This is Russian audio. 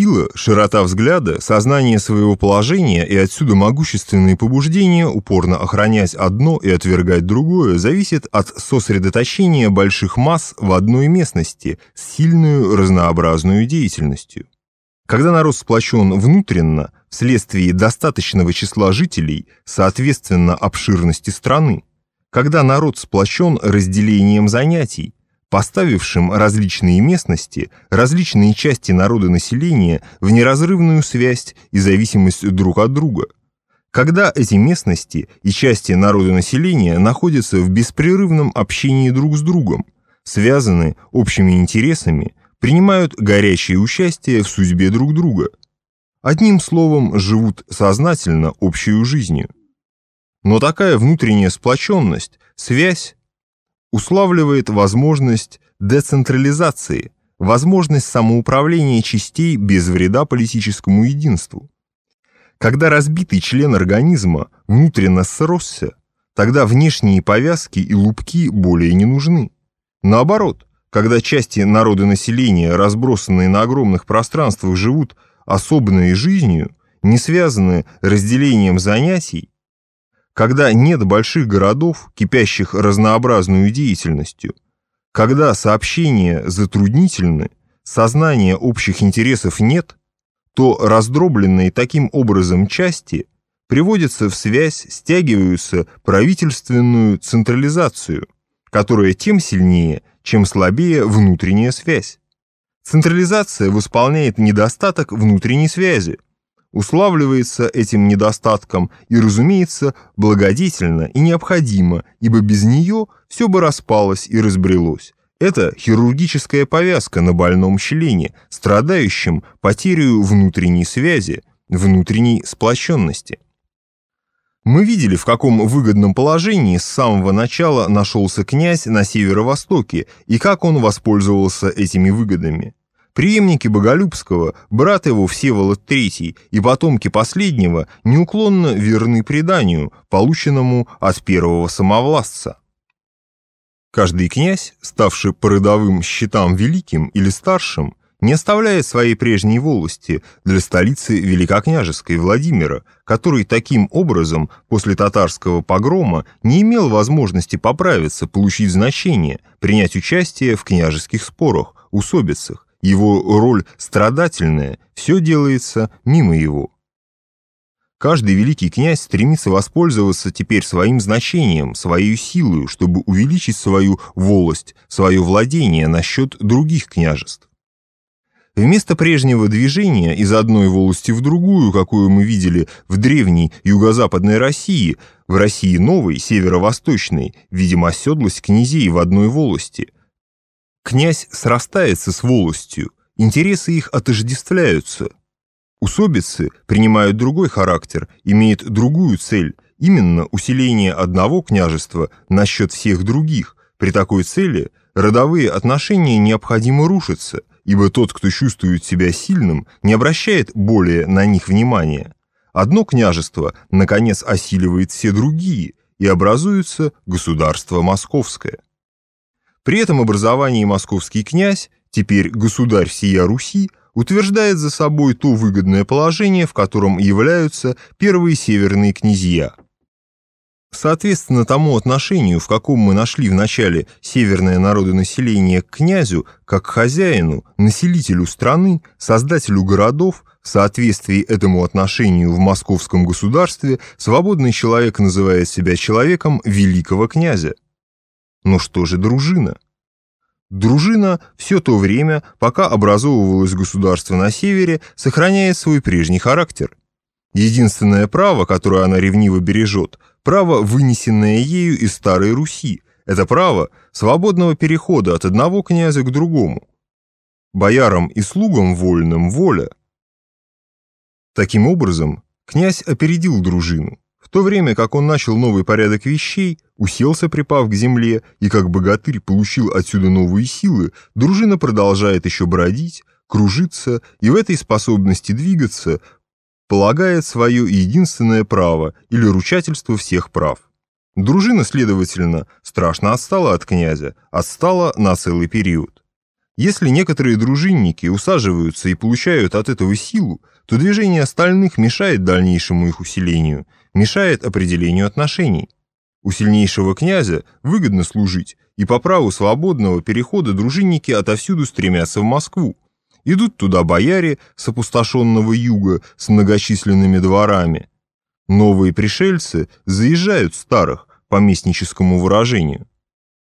Сила, широта взгляда, сознание своего положения и отсюда могущественные побуждения упорно охранять одно и отвергать другое зависит от сосредоточения больших масс в одной местности с сильную разнообразную деятельностью. Когда народ сплочен внутренно, вследствие достаточного числа жителей, соответственно обширности страны, когда народ сплочен разделением занятий, поставившим различные местности, различные части народа населения в неразрывную связь и зависимость друг от друга. Когда эти местности и части народа населения находятся в беспрерывном общении друг с другом, связаны общими интересами, принимают горячее участие в судьбе друг друга. Одним словом, живут сознательно общей жизнью. Но такая внутренняя сплоченность, связь, уславливает возможность децентрализации, возможность самоуправления частей без вреда политическому единству. Когда разбитый член организма внутренно сросся, тогда внешние повязки и лупки более не нужны. Наоборот, когда части народа населения, разбросанные на огромных пространствах, живут особенной жизнью, не связанные разделением занятий, когда нет больших городов, кипящих разнообразную деятельностью, когда сообщения затруднительны, сознания общих интересов нет, то раздробленные таким образом части приводятся в связь, стягиваются правительственную централизацию, которая тем сильнее, чем слабее внутренняя связь. Централизация восполняет недостаток внутренней связи, уславливается этим недостатком и, разумеется, благодетельно и необходимо, ибо без нее все бы распалось и разбрелось. Это хирургическая повязка на больном члене, страдающем потерю внутренней связи, внутренней сплощенности. Мы видели, в каком выгодном положении с самого начала нашелся князь на северо-востоке и как он воспользовался этими выгодами. Преемники Боголюбского, брат его Всеволод III и потомки последнего неуклонно верны преданию, полученному от первого самовластца. Каждый князь, ставший по родовым счетам великим или старшим, не оставляет своей прежней волости для столицы Великокняжеской Владимира, который таким образом после татарского погрома не имел возможности поправиться, получить значение, принять участие в княжеских спорах, усобицах, его роль страдательная, все делается мимо его. Каждый великий князь стремится воспользоваться теперь своим значением, своей силой, чтобы увеличить свою волость, свое владение насчет других княжеств. Вместо прежнего движения из одной волости в другую, какую мы видели в древней юго-западной России, в России новой, северо-восточной, видимо, оседлость князей в одной волости – Князь срастается с волостью, интересы их отождествляются. Усобицы принимают другой характер, имеют другую цель, именно усиление одного княжества на счет всех других. При такой цели родовые отношения необходимо рушатся, ибо тот, кто чувствует себя сильным, не обращает более на них внимания. Одно княжество, наконец, осиливает все другие, и образуется государство московское. При этом образовании московский князь, теперь государь сия Руси, утверждает за собой то выгодное положение, в котором являются первые северные князья. Соответственно тому отношению, в каком мы нашли в начале северное народонаселение к князю, как хозяину, населителю страны, создателю городов, в соответствии этому отношению в московском государстве свободный человек называет себя человеком великого князя. Но что же дружина? Дружина все то время, пока образовывалось государство на севере, сохраняет свой прежний характер. Единственное право, которое она ревниво бережет, право, вынесенное ею из Старой Руси, это право свободного перехода от одного князя к другому. Боярам и слугам вольным воля. Таким образом, князь опередил дружину. В то время как он начал новый порядок вещей, уселся, припав к земле, и как богатырь получил отсюда новые силы, дружина продолжает еще бродить, кружиться и в этой способности двигаться полагает свое единственное право или ручательство всех прав. Дружина, следовательно, страшно отстала от князя, отстала на целый период. Если некоторые дружинники усаживаются и получают от этого силу, то движение остальных мешает дальнейшему их усилению, мешает определению отношений. У сильнейшего князя выгодно служить, и по праву свободного перехода дружинники отовсюду стремятся в Москву. Идут туда бояре с опустошенного юга с многочисленными дворами. Новые пришельцы заезжают старых, по местническому выражению.